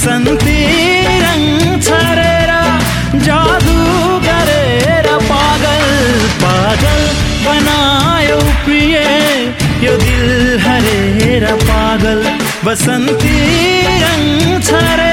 बसन्ती रङ छरेर जादु गरेर पागल पागल बनायो प्रिय यो दिल हरेर पागल। बसन्ती रङ छरेर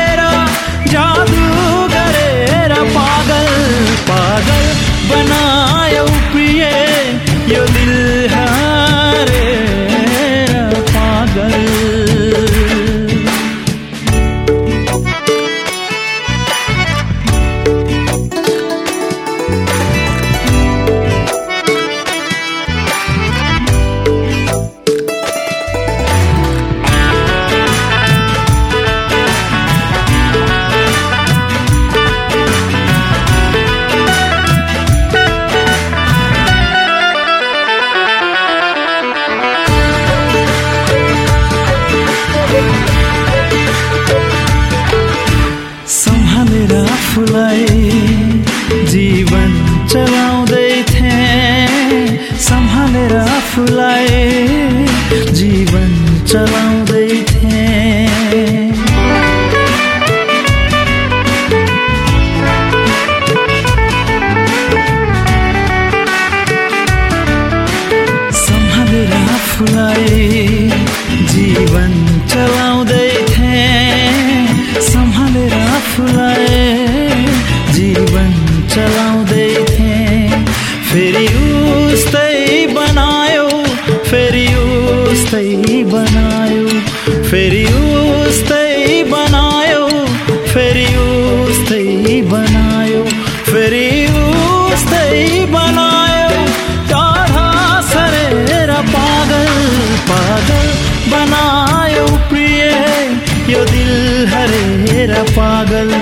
उस्तै बनायो फेरि उस्तै बनायो फेरि उस्तै बनायो फेरि उस्तै बनायो। टाढा सरेर पागल पागल बनायो प्रिय यो दिल हरेर पागल।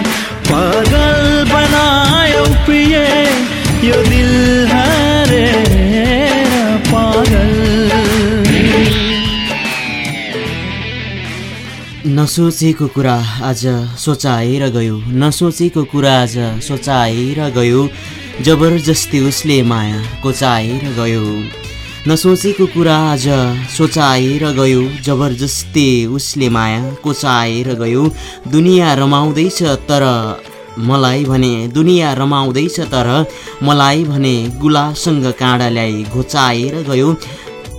नसोचेको कुरा आज सोचाएर गयो। नसोचेको कुरा आज सोचाएर गयो। जबरजस्ती उसले माया कोचाएर गयो। नसोचेको कुरा आज सोचाएर गयो। जबरजस्ती उसले माया कोचाएर गयो। दुनियाँ रमाउँदैछ तर मलाई भने दुनियाँ रमाउँदैछ तर मलाई भने गुलासँग काँडा ल्याई घोचाएर गयो।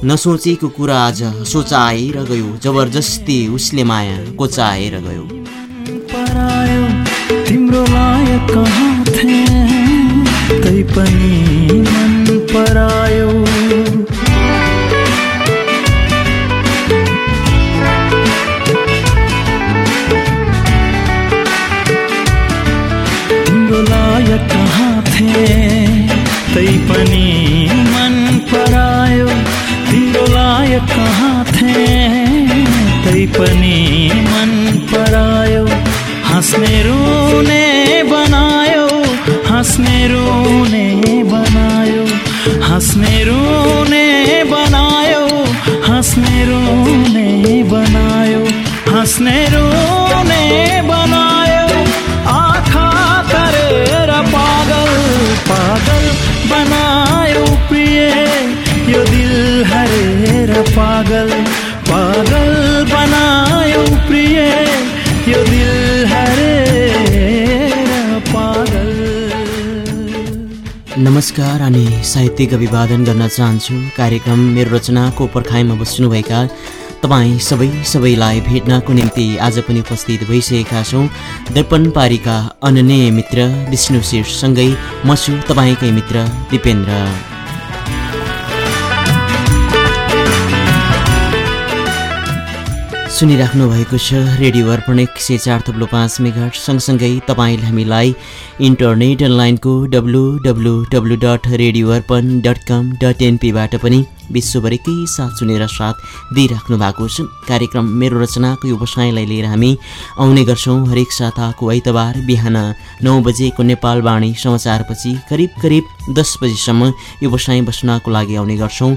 नसोचेको कुरा आज सोचाएर गयो जबरजस्ती उसले माया कोचाएर गयो। तिम्रो लायक कहाँ तै पनि मन परायो। तिम्रो लायक कहाँ थिए तै पनि मन परायो। पनि मन परायो। हाँस्ने रुने बनायो। हाँस्ने रुने बनायो। हाँस्ने रुने बनायो। हाँस्ने रुने बनायो। हाँस्ने रुने बनायो। आँखा गरेर पागल पागल बनायो प्रिय। यो दिल हरेर पागल। नमस्कार अनि साहित्यिक अभिवादन गर्न चाहन्छु। कार्यक्रम मेरो रचनाको पर्खाइमा बस्नुभएका तपाईँ सबै सबैलाई भेट्नको निम्ति आज पनि उपस्थित भइसकेका छौँ। दर्पण पारीका अनन्य मित्र विष्णु शीर्षसँगै म छु तपाईँकै मित्र दिपेन्द्र। सुनिराख्नु भएको छ रेडियो अर्पण एक सय चार थप्लो पाँच मेघाट सँगसँगै तपाईँले हामीलाई इन्टरनेट अनलाइनको W W W dot radio Arpan dot com dot एनपीबाट पनि विश्वभरिकै साथ सुनेर साथ दिइराख्नु भएको छ। कार्यक्रम मेरो रचनाको व्यवसायलाई लिएर हामी आउने गर्छौँ। हरेक साताको आइतबार बिहान नौ बजेको नेपालवाणी समाचारपछि करिब करिब दस बजीसम्म व्यवसाय बस्नको लागि आउने गर्छौँ।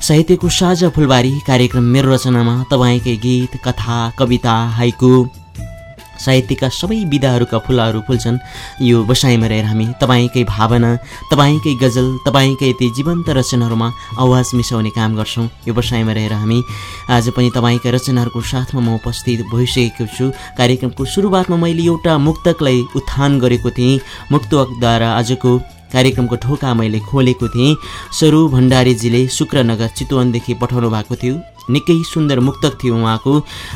साहित्यको साझा फुलबारी कार्यक्रम मेरो रचनामा तपाईँकै गीत कथा कविता हाइकु साहित्यका सबै विधाहरूका फुलहरू फुल्छन्। यो बसाइमा रहेर हामी तपाईँकै भावना तपाईँकै गजल तपाईँकै ती जीवन्त रचनाहरूमा आवाज मिसाउने काम गर्छौँ। यो बसाइमा रहेर हामी आज पनि तपाईँका रचनाहरूको साथमा म उपस्थित भइसकेको छु। कार्यक्रमको सुरुवातमा मैले एउटा मुक्तकलाई उत्थान गरेको थिएँ। मुक्तकद्वारा आजको कार्यक्रमको ढोका मैले खोलेको थिएँ। सरू भण्डारीजीले शुक्रनगर चितवनदेखि पठाउनु भएको थियो। निकै सुन्दर मुक्तक थियो उहाँको।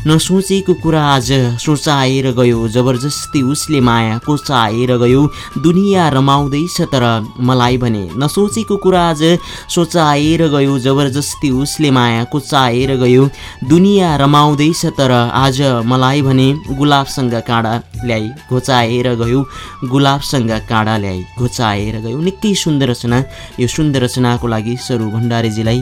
नसोचेको कुरा आज सोचाएर गयो। जबरजस्ती उसले माया कोचाएर गयो। दुनियाँ रमाउँदैछ तर मलाई भने नसोचेको कुरा आज सोचाएर गयो। जबरजस्ती उसले माया कोचाएर गयो। दुनियाँ रमाउँदैछ तर आज मलाई भने गुलाबसँग काँडा ल्याई घोचाएर गयो। गुलाबसँग काँडा ल्याई घोचाएर गयो निकै सुन्दर रचना यो सुन्दर रचनाको लागि सरू भण्डारीजीलाई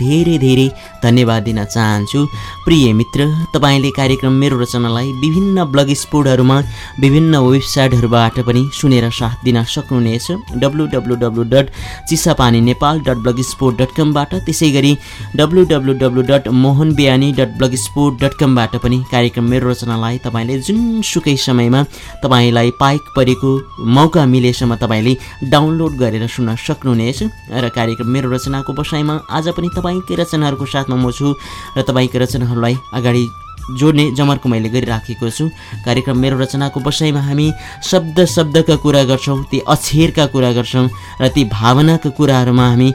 धेरै धेरै धन्यवाद दिन चाहन्छु। प्रिय मित्र तपाईँले कार्यक्रम मेरो रचनालाई विभिन्न ब्लग स्पोर्टहरूमा विभिन्न वेबसाइटहरूबाट पनि सुनेर साथ दिन सक्नुहुनेछ। W W W dot Chisapani Nepal dot blogspot dot कमबाट त्यसै गरी W W W dot Mohan Bihani dot blogspot dot कमबाट पनि कार्यक्रम मेरो रचनालाई तपाईँले जुनसुकै समयमा तपाईँलाई पाइक परेको मौका मिलेसम्म तपाईँले डाउनलोड गरेर सुन्न सक्नुहुनेछ। र कार्यक्रम मेरो रचनाको बसाइमा आज पनि तपाईँकै रचनाहरूको साथमा म छु र तपाईँकै रचनाहरूलाई अगाडि जोड्ने जमर्को मैले गरिराखेको छु। कार्यक्रम मेरो रचनाको बसाइमा हामी शब्द शब्दका कुरा गर्छौँ ती अक्षरका कुरा गर्छौँ र ती भावनाका कुराहरूमा हामी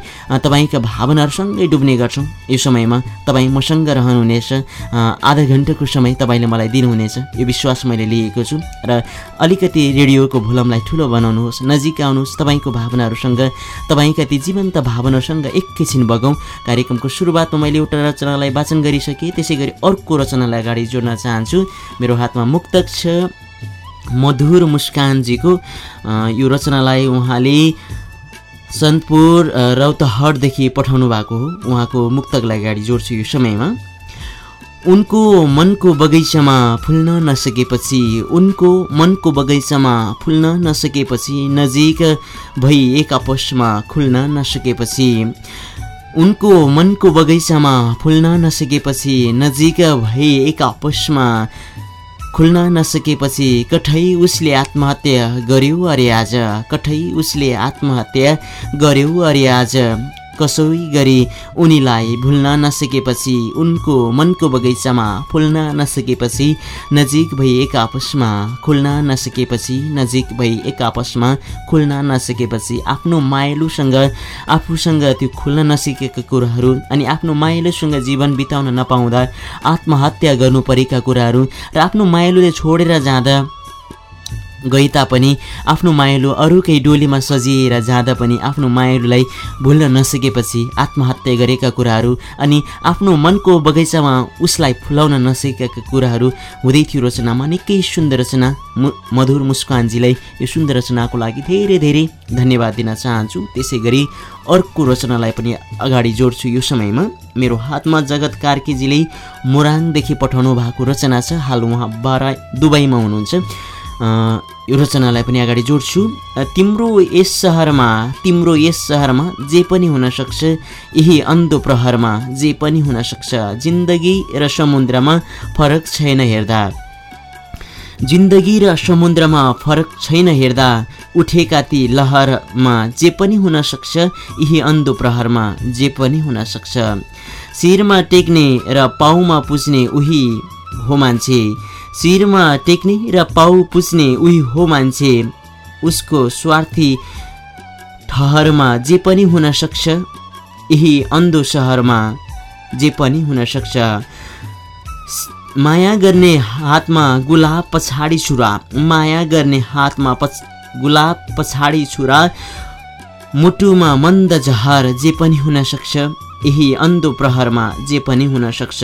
तपाईँका भावनाहरूसँगै डुब्ने गर्छौँ। यो समयमा तपाईँ मसँग रहनुहुनेछ आधा घन्टाको समय तपाईँले मलाई दिनुहुनेछ। यो विश्वास मैले लिएको छु र अलिकति रेडियोको भोलमलाई ठुलो बनाउनुहोस् नजिक आउनुहोस् तपाईँको भावनाहरूसँग तपाईँका ती जीवन्त भावनाहरूसँग एकैछिन बगाउँ कार्यक्रमको सुरुवातमा मैले एउटा रचनालाई वाचन गरिसकेँ त्यसै गरी अर्को रचनालाई अगाडि जोड्न चाहन्छु। मेरो हातमा मुक्तक छ मधुर मुस्कानजीको यो रचनालाई उहाँले सन्तपुर रौतहटदेखि पठाउनु भएको हो। उहाँको मुक्तकलाई अगाडि जोड्छु यो समयमा। उनको मनको बगैँचामा फुल्न नसकेपछि उनको मनको बगैँचामा फुल्न नसकेपछि नजिक भई एक आपसमा खुल्न नसकेपछि उनको मनको बगैँचामा फुल्न नसकेपछि नजिक भए एक आपसमा खुल्न नसकेपछि कठै उसले आत्महत्या गर्यो अरे आज कठै उसले आत्महत्या गर्यो अरे आज। कसै गरी उनीलाई भुल्न नसकेपछि उनको मनको बगैँचामा फुल्न नसकेपछि नजिक भई एक आपसमा खुल्न नसकेपछि नजिक भई एक आपसमा खुल्न नसकेपछि आफ्नो माइलोसँग आफूसँग त्यो खुल्न नसकेका कुराहरू अनि आफ्नो माइलोसँग जीवन बिताउन नपाउँदा आत्महत्या गर्नु परेका कुराहरू र आफ्नो माइलोले छोडेर जाँदा गए तापनि आफ्नो मायालु अरूकै डोलीमा सजिएर जाँदा पनि आफ्नो मायालुलाई भुल्न नसकेपछि आत्महत्या गरेका कुराहरू अनि आफ्नो मनको बगैँचामा उसलाई फुलाउन नसकेका कुराहरू हुँदै थियो रचनामा। निकै सुन्दर रचना। मधुर मुस्कानजीलाई यो सुन्दर रचनाको लागि धेरै धेरै धन्यवाद दिन चाहन्छु। त्यसै गरी अर्को रचनालाई पनि अगाडि जोड्छु यो समयमा। मेरो हातमा जगत कार्कीजीले मोराङदेखि पठाउनु भएको रचना छ। हाल उहाँ बारा दुबईमा हुनुहुन्छ। यो रचनालाई पनि अगाडि जोड्छु। तिम्रो यस सहरमा तिम्रो यस सहरमा जे पनि हुनसक्छ यही अन्धो प्रहरमा जे पनि हुनसक्छ जिन्दगी र समुद्रमा फरक छैन हेर्दा। जिन्दगी र समुद्रमा फरक छैन हेर्दा उठेका ती लहरमा जे पनि हुनसक्छ यही अन्धो प्रहरमा जे पनि हुनसक्छ शिरमा टेक्ने र पाउमा पुज्ने उही हो मान्छे। शिरमा टेक्ने र पाउ पुज्ने उही हो मान्छे। उसको स्वार्थी ठहरमा जे पनि हुन सक्छ यही अन्धो सहरमा जे पनि हुन सक्छ। माया गर्ने हातमा गुलाब पछाडि छुरा माया गर्ने हातमा पछ गुलाब पछाडि छुरा मुटुमा मन्द जहर जे पनि हुन सक्छ यही अन्धो प्रहरमा जे पनि हुन सक्छ।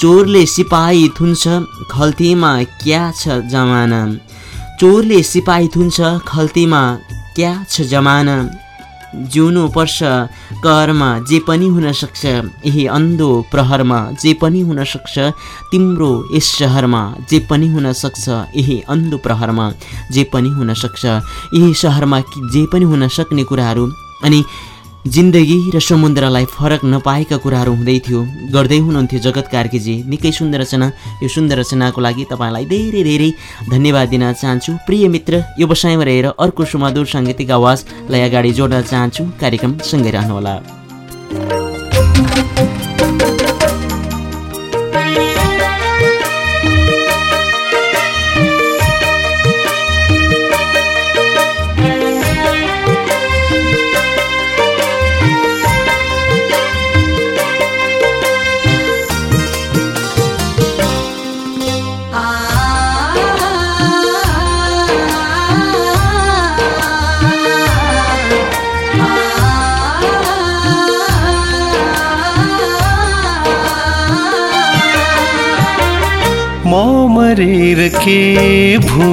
चोरले सिपाही थुन्छ खल्तीमा क्या छ जमाना? चोरले सिपाही थुन्छ खल्तीमा क्या छ जमाना? जिउनु पर्छ कहरमा जे पनि हुन सक्छ यही अन्धो प्रहरमा जे पनि हुन सक्छ तिम्रो यस सहरमा जे पनि हुन सक्छ यही अन्धो प्रहरमा जे पनि हुन सक्छ यही सहरमा जे पनि हुन सक्ने कुराहरू अनि जिन्दगी र समुद्रलाई फरक नपाएका कुराहरू हुँदै थियो। गर्दै हुनुहुन्थ्यो जगत कार्कीजी। निकै सुन्दर रचना। यो सुन्दर रचनाको लागि तपाईँलाई धेरै धेरै धन्यवाद दिन चाहन्छु। प्रिय मित्र यो बसाइमा रहेर अर्को सुमधुर साङ्गीतिक आवाजलाई अगाडि जोड्न चाहन्छु। कार्यक्रम सँगै रहनुहोला। मरेर के भू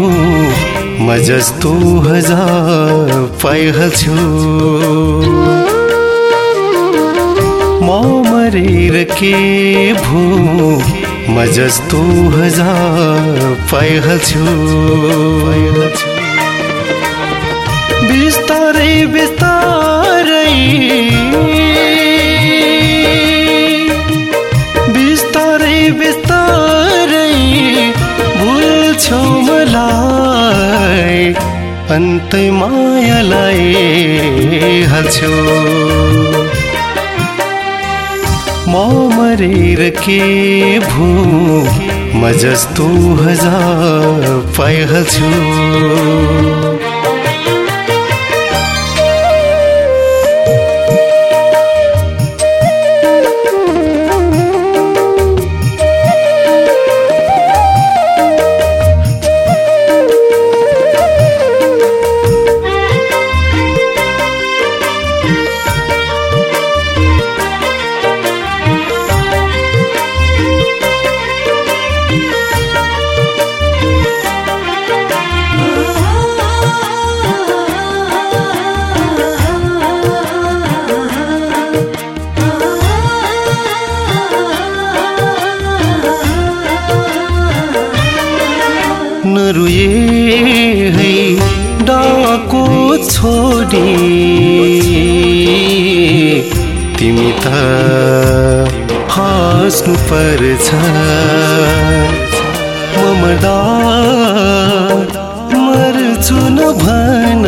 म जस्तो हजार पाइहाल्छु म मरेर के भू म जस्तो हजार पाइहाल्छु बिस्तारै बिस्तारै भुल्छौ मलाई अन्तै मायालाई हाल्छौ म मरेर के भू म जस्तो हजार पाइहाल्छु। तिमी त हाँस्नु पर्छ। मर्छु न भन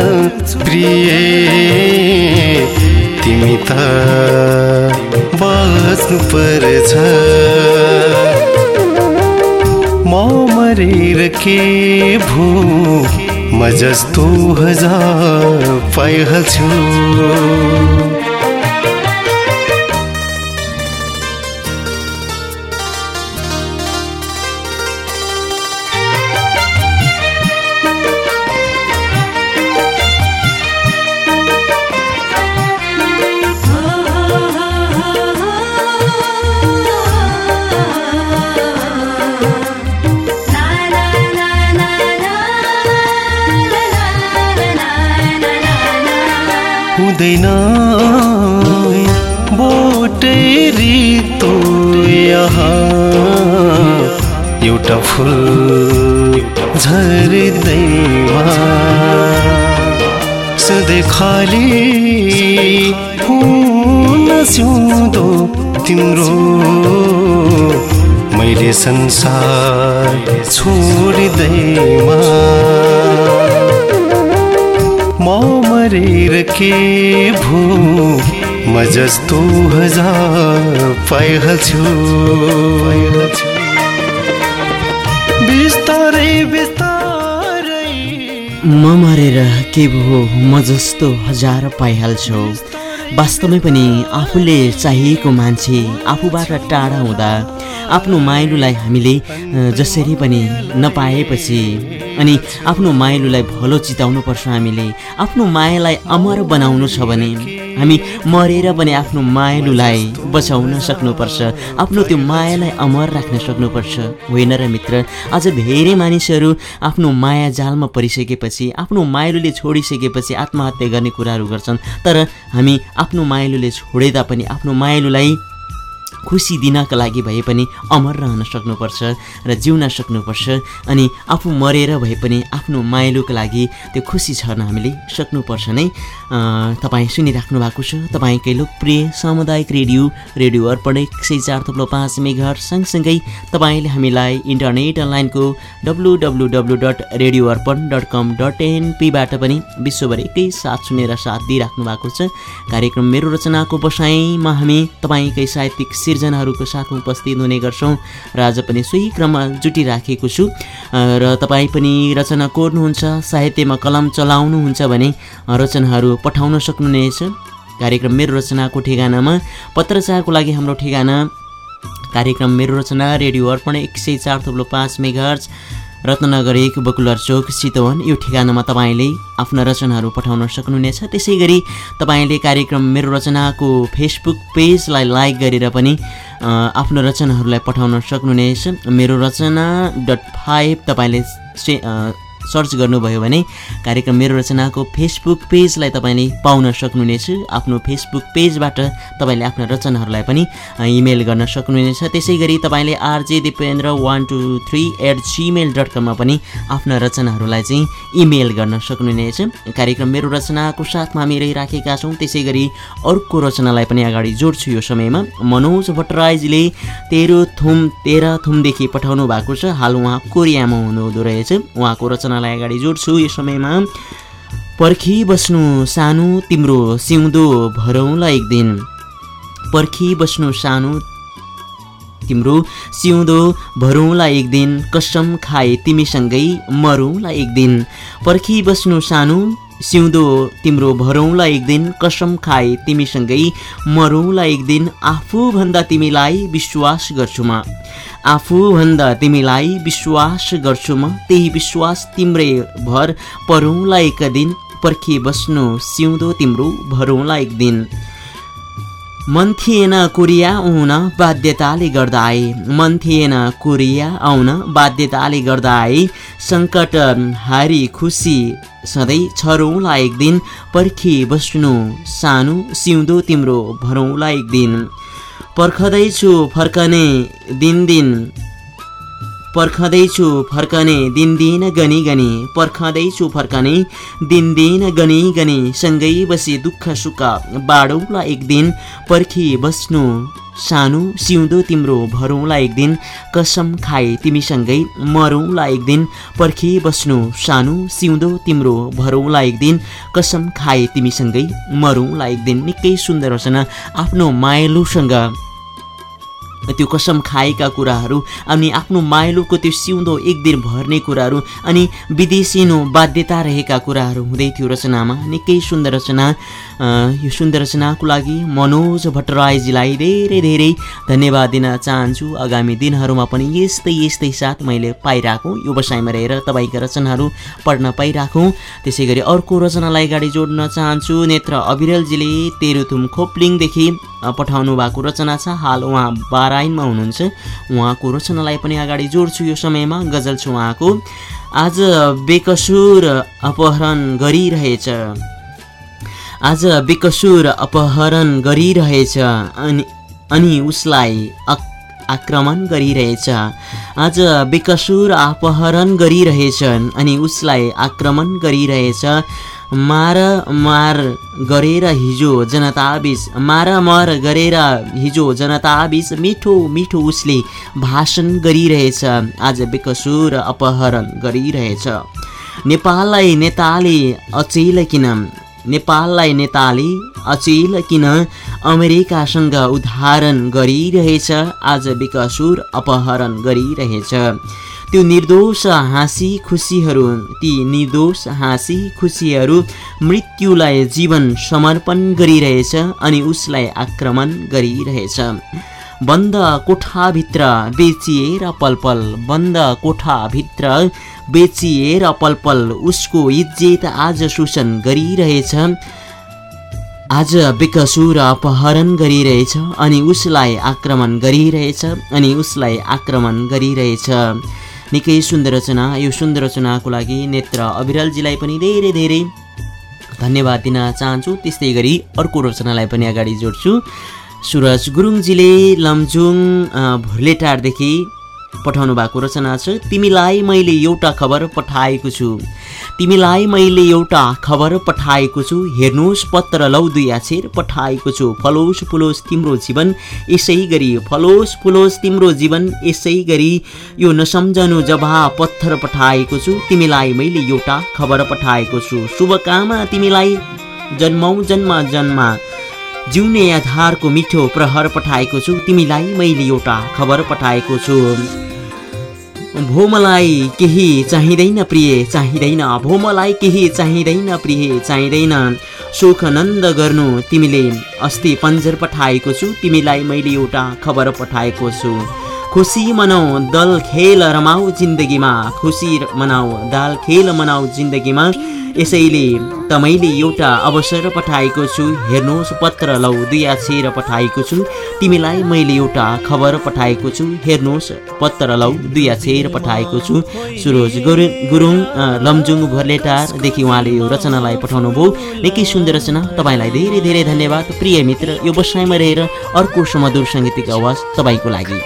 प्रिय। तिमी त बाँच्नु पर्छ। म मरेर के भू? म जस्तो हजार पाइहाल्छु हुँदैन बोटै रितो एउटा फुल झर्दैमा। सधैँ खाली हुन सिउँदो तिम्रो। मैले संसार छोडिँदैमा। म मरेर के भू म जस्तो हजार पाइहाल्छु बिस्तारै बिस्तारै। म मरेर के भो म जस्तो हजार पाइहाल्छौ वास्तवमै पनि आफूले चाहिएको मान्छे आफूबाट टाढा हुँदा आफ्नो माइलोलाई हामीले जसरी पनि नपाएपछि अनि आफ्नो माइलोलाई भलो चिताउनु पर्छ हामीले। आफ्नो मायालाई अमर बनाउनु छ भने हामी मरेर पनि आफ्नो मायालुलाई बचाउन सक्नुपर्छ। आफ्नो त्यो मायालाई अमर राख्न सक्नुपर्छ। होइन र मित्र आज धेरै मानिसहरू आफ्नो माया जालमा परिसकेपछि आफ्नो माइलोले छोडिसकेपछि आत्महत्या गर्ने कुराहरू गर्छन्। तर हामी आफ्नो माइलोले छोडे तापनि आफ्नो माइलोलाई खुसी दिनका लागि भए पनि अमर रहन सक्नुपर्छ र जिउन सक्नुपर्छ अनि आफू मरेर भए पनि आफ्नो माइलोको लागि त्यो खुसी छर्न हामीले सक्नुपर्छ नै। तपाईँ सुनिराख्नु भएको छ तपाईँकै लोकप्रिय सामुदायिक रेडियो रेडियो अर्पण एक सय चार थप्लो पाँच मेघर सँगसँगै तपाईँले हामीलाई इन्टरनेट अनलाइनको W W W dot radio Arpan dot com dot एनपीबाट पनि विश्वभर एकै साथ सुनेर साथ दिइराख्नु भएको छ। कार्यक्रम मेरो रचनाको बसाइमा हामी तपाईँकै साहित्यिक सिर्जनाहरूको साथमा उपस्थित हुने गर्छौँ र आज पनि सोही क्रममा जुटिराखेको छु। र तपाईँ पनि रचना कोर्नुहुन्छ साहित्यमा कलम चलाउनुहुन्छ भने रचनाहरू पठाउन सक्नुहुनेछ। कार्यक्रम मेरो रचनाको ठेगानामा पत्रचारको लागि हाम्रो ठेगाना। कार्यक्रम मेरो रचना रेडियो अर्पण एक सय चार थप्लो पाँच मेघर्ज रत्नगर एक बकुलर चोक चितवन यो ठेगानामा तपाईँले आफ्ना रचनाहरू पठाउन सक्नुहुनेछ। त्यसै गरी तपाईँले कार्यक्रम मेरो रचनाको फेसबुक पेजलाई लाइक गरेर पनि आफ्नो रचनाहरूलाई पठाउन सक्नुहुनेछ। मेरो रचना डट फाइभ तपाईँले सर्च गर्नुभयो भने कार्यक्रम मेरो रचनाको फेसबुक पेजलाई तपाईँले पाउन सक्नुहुनेछ। आफ्नो फेसबुक पेजबाट तपाईँले आफ्ना रचनाहरूलाई पनि इमेल गर्न सक्नुहुनेछ। त्यसै गरी तपाईँले RJ Dipendra one two three at Gmail dot कममा पनि आफ्ना रचनाहरूलाई चाहिँ इमेल गर्न सक्नुहुनेछ। कार्यक्रम मेरो रचनाको साथमा हामी रहिराखेका छौँ। त्यसै गरी अर्को रचनालाई पनि अगाडि जोड्छु यो समयमा। मनोज भट्टराईजीले तेह्र थुम तेह्र थुमदेखि पठाउनु भएको छ। हाल उहाँ कोरियामा हुनुहुँदो रहेछ। उहाँको रचना घटनालाई अगाडि जोड्छु यो समयमा। पर्खिबस्नु सानो तिम्रो सिउँदो भरौँला एक दिन पर्खिबस्नु सानो तिम्रो सिउँदो भरौँला एक दिन कसम खाए तिमीसँगै मरौँला एक दिन पर्खिबस्नु सानो सिउँदो तिम्रो भरौँला एक दिन कसम खाए तिमीसँगै मरौँला एक दिन आफूभन्दा तिमीलाई विश्वास गर्छु म आफूभन्दा तिमीलाई विश्वास गर्छु म त्यही विश्वास तिम्रै भर परौँला एक दिन पर्खी बस्नु सिउँदो तिम्रो भरौँला एक दिन मन थिएन कोरिया आउन बाध्यताले गर्दा आए मन थिएन कोरिया आउन बाध्यताले गर्दा आए सङ्कट हारी खुसी सधैँ छरौँला एक दिन पर्खी बस्नु सानो सिउँदो तिम्रो भरौँला एक दिन पर्खँदैछु फर्कने दिनदिन। पर्खँदैछु फर्कने दिनदिन गनी गनी। पर्खँदैछु फर्कने दिनदिन गनी गनी। सँगै बसी दुःख सुख बाडौँला एक दिन। पर्खी बस्नु सानो सिउँदो तिम्रो भरौँला एक दिन। कसम खाए तिमीसँगै मरौँला एक दिन। पर्खी बस्नु सानो सिउँदो तिम्रो भरौँला एक दिन। कसम खाए तिमीसँगै मरौँला एक दिन। निकै सुन्दर रचना आफ्नो माइलोसँग त्यो कसम खाएका कुराहरू अनि आफ्नो माइलोको त्यो सिउँदो एक दिन भर्ने कुराहरू अनि विदेशिनु बाध्यता रहेका कुराहरू हुँदै थियो रचनामा। निकै सुन्दर रचना। यो सुन्दर रचनाको लागि मनोज भट्टराईजीलाई धेरै धेरै धन्यवाद दिन चाहन्छु। आगामी दिनहरूमा पनि यस्तै यस्तै साथ मैले पाइरहेको यो बसाइमा रहेर तपाईँका रचनाहरू पढ्न पाइरहेको त्यसै अर्को रचनालाई अगाडि जोड्न चाहन्छु। नेत्र अविरलजीले तेरुथुम खोप्लिङदेखि पठाउनु भएको रचना छ। हाल उहाँ बाराइनमा हुनुहुन्छ। उहाँको रचनालाई पनि अगाडि जोड्छु यो समयमा। गजल छु उहाँको। आज बेकसुर अपहरण गरिरहेछ। आज बेकसुर अपहरण गरिरहेछ। अनि अनि उसलाई आक्रमण गरिरहेछ। आज बेकसुर अपहरण गरिरहेछ। अनि उसलाई आक्रमण गरिरहेछ। मार मार गरेर हिजो जनताबिच मार गरेर हिजो जनताबिच मिठो मिठो उसले भाषण गरिरहेछ। आज बेकसुर अपहरण गरिरहेछ। नेपाललाई नेताले अचेल किन? नेपाललाई नेताले अचेल किन अमेरिकासँग उदाहरण गरिरहेछ? आज बेकसुर अपहरण गरिरहेछ। त्यो निर्दोष हाँसी खुसीहरू ती निर्दोष हाँसी खुसीहरू मृत्युलाई जीवन समर्पण गरिरहेछ अनि उसलाई आक्रमण गरिरहेछ। बन्द कोठाभित्र बेचिएर पलपल बन्द कोठाभित्र बेचिएर पलपल उसको इज्जत आज शोषण गरिरहेछ आज बेकसुर अपहरण गरिरहेछ अनि उसलाई आक्रमण गरिरहेछ अनि उसलाई आक्रमण गरिरहेछ। निकै सुन्दर रचना। यो सुन्दर रचनाको लागि नेत्र अविरलजीलाई पनि धेरै धेरै धन्यवाद दिन चाहन्छु। त्यस्तै गरी अर्को रचनालाई पनि अगाडि जोड्छु। सुरज गुरुङजीले लमजुङ भुर्लेटारदेखि पठाउनु भएको रचना छ तिमीलाई मैले एउटा खबर पठाएको छु। तिमीलाई मैले एउटा खबर पठाएको छु। हेर्नुहोस् पत्र लौ दुई आछेर पठाएको छु। फलोस् फुलोस् तिम्रो जीवन यसै गरी। फलोस् फुलोस् तिम्रो जीवन यसै गरी। यो नसम्झनु जभा पत्थर पठाएको छु तिमीलाई मैले एउटा खबर पठाएको छु। शुभकामना तिमीलाई जन्मौ जन्म जन्म। जिउने आधारको मिठो प्रहर पठाएको छु तिमीलाई मैले एउटा खबर पठाएको छु। भो मलाई केही चाहिँदैन प्रिय चाहिँदैन। भो मलाई केही चाहिँदैन प्रिय चाहिँदैन। सुख नन्द गर्नु तिमीले अस्ति पन्जर पठाएको छु तिमीलाई मैले एउटा खबर पठाएको छु। खुसी मनाऊ दल खेल रमाऊ जिन्दगीमा। खुसी मनाऊ दाल खेल मनाऊ जिन्दगीमा। यसैले त मैले एउटा अवसर पठाएको छु। हेर्नुहोस् पत्र लौ दुई आछेर पठाएको छु। तिमीलाई मैले एउटा खबर पठाएको छु। हेर्नुहोस् पत्र लौ दुई आछेर पठाएको छु। सुरोज गुरु गुरुङ लमजुङ भर्लेटारदेखि उहाँले यो रचनालाई पठाउनु भयो। निकै सुन्दर रचना। तपाईँलाई धेरै धेरै धन्यवाद। प्रिय मित्र यो बसाइमा रहेर अर्को सुमधुर साङ्गीतिक आवाज तपाईँको लागि।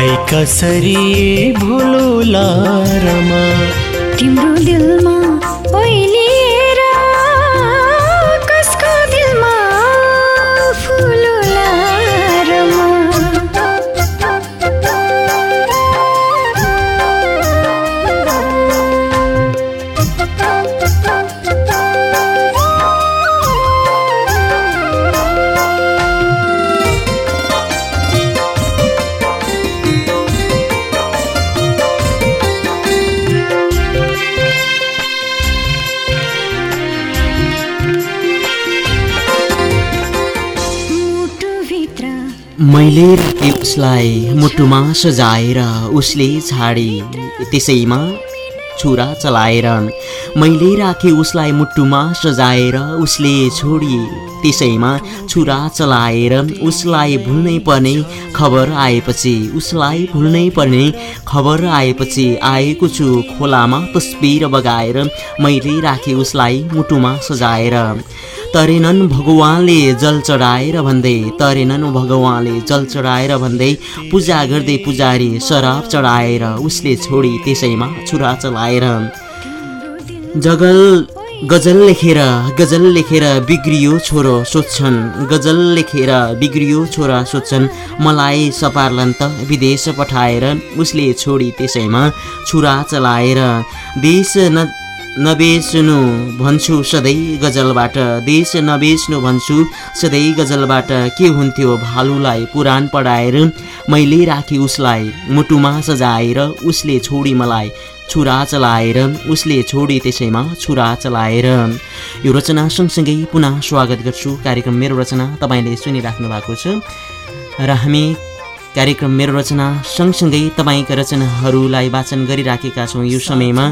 खै कसरी भुलुला रमा तिम्रो दिलमा उसलाई मुटुमा सजाएर उसले छाडी त्यसैमा छुरा चलाएर मैले राखेँ उसलाई मुटुमा सजाएर उसले छोडी त्यसैमा छुरा चलाएर उसलाई भुल्नै पर्ने खबर आएपछि उसलाई भुल्नै पर्ने खबर आएपछि आएको छु खोलामा तस्बिर बगाएर मैले राखेँ उसलाई मुटुमा सजाएर। तरेनन् भगवान्ले जल चढाएर भन्दै तरेनन् भगवान्ले जल चढाएर भन्दै पूजा गर्दै पुजारी शराब चढाएर उसले छोडी त्यसैमा छुरा चलाएर। जगल गजल लेखेर गजल लेखेर बिग्रियो छोरो सोध्छन्। गजल लेखेर बिग्रियो छोरा सोध्छन् मलाई सपार्लन त विदेश पठाएर उसले छोडी त्यसैमा छुरा चलाएर। देश न नबेच्नु भन्छु सधैँ गजलबाट देश नबेच्नु भन्छु सधैँ गजलबाट। के हुन्थ्यो भालुलाई पुराण पढाएर? मैले राखेँ उसलाई मुटुमा सजाएर उसले छोडी मलाई छुरा चलाएर उसले छोडी त्यसैमा छुरा चलाएर यो रचना सँगसँगै पुनः स्वागत गर्छु। कार्यक्रम मेरो रचना तपाईँले सुनिराख्नु भएको छ। र हामी कार्यक्रम मेरो रचना सँगसँगै तपाईँका रचनाहरूलाई वाचन गरिराखेका छौँ यो समयमा।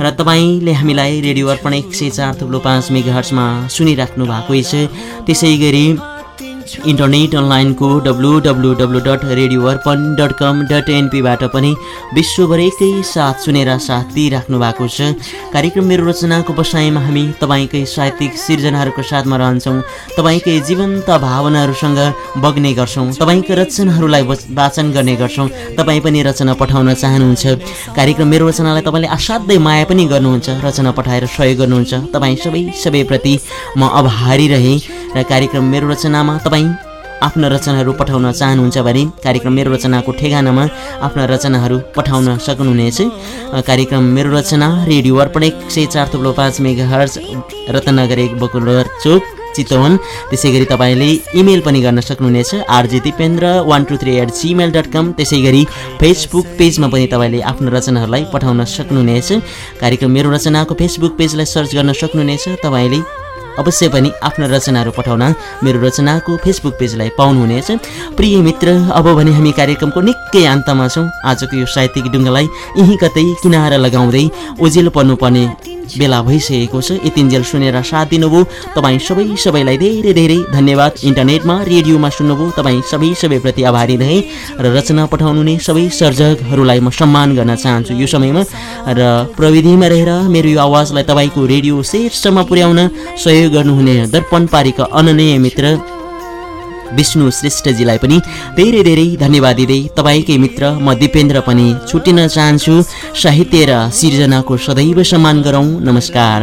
र तपाईँले हामीलाई रेडियो अर्पण एक सय चार थुप्रो पाँच मेगा हर्समा सुनिराख्नु भएकै छ। त्यसै गरी इन्टरनेट अनलाइनको W W W dot radio Arpan dot com dot एनपीबाट पनि विश्वभरिकै साथ सुनेर साथ दिइराख्नु भएको छ। कार्यक्रम मेरो रचनाको बसाइमा हामी तपाईँकै साहित्यिक सिर्जनाहरूको साथमा रहन्छौँ। तपाईँकै जीवन्त भावनाहरूसँग बग्ने गर्छौँ। तपाईँका रचनाहरूलाई वच- वाचन गर्ने गर्छौँ। तपाईँ पनि रचना पठाउन चाहनुहुन्छ। कार्यक्रम मेरो रचनालाई तपाईँले असाध्यै माया पनि गर्नुहुन्छ। रचना पठाएर सहयोग गर्नुहुन्छ। तपाईँ सबै सबैप्रति म आभारी रहेँ र कार्यक्रम मेरो रचनामा तपाईँ आफ्ना रचनाहरू पठाउन चाहनुहुन्छ भने कार्यक्रम मेरो रचनाको ठेगानामा आफ्ना रचनाहरू पठाउन सक्नुहुनेछ। कार्यक्रम मेरो रचना रेडियो अर्पण एक सय चार थुप्रो पाँच मेगा हर्ज रत्नगर एक बकुलर चोक चितवन। त्यसै गरी तपाईँले इमेल पनि गर्न सक्नुहुनेछ RJ Dipendra one two three at Gmail dot com त्यसै गरी फेसबुक पेजमा पनि तपाईँले आफ्नो रचनाहरूलाई पठाउन सक्नुहुनेछ। कार्यक्रम मेरो रचनाको फेसबुक पेजलाई सर्च गर्न सक्नुहुनेछ। तपाईँले अवश्य पनि आफ्ना रचनाहरू पठाउन मेरो रचनाको फेसबुक पेजलाई पाउनुहुनेछ। प्रिय मित्र अब भने हामी कार्यक्रमको निकै अन्तमा छौँ। आजको यो साहित्यिक ढुङ्गालाई यहीँ कतै किनारा लगाउँदै ओझेल पर्नुपर्ने बेला भइसकेको छ। यतिन्जेल सुनेर साथ दिनुभयो। तपाईँ सबै सबैलाई धेरै धेरै धन्यवाद। इन्टरनेटमा रेडियोमा सुन्नुभयो। तपाईँ सबै सबैप्रति आभारी रहे र रचना पठाउनु सबै सर्जकहरूलाई म सम्मान गर्न चाहन्छु यो समयमा। र प्रविधिमा रहेर मेरो यो आवाजलाई तपाईँको रेडियो शीर्षमा पुर्याउन सहयोग गर्नुहुने दर्पण पारीका अननीय मित्र विष्णु श्रेष्ठजीलाई पनि धेरै धेरै धन्यवाद दिँदै तपाईँकै मित्र म दिपेन्द्र पनि छुट्टिन चाहन्छु। साहित्य र सिर्जनाको सदैव सम्मान गरौँ। नमस्कार।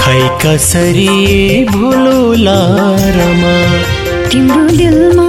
खै कसरी भुलुला रमा तिम्रो दिलमा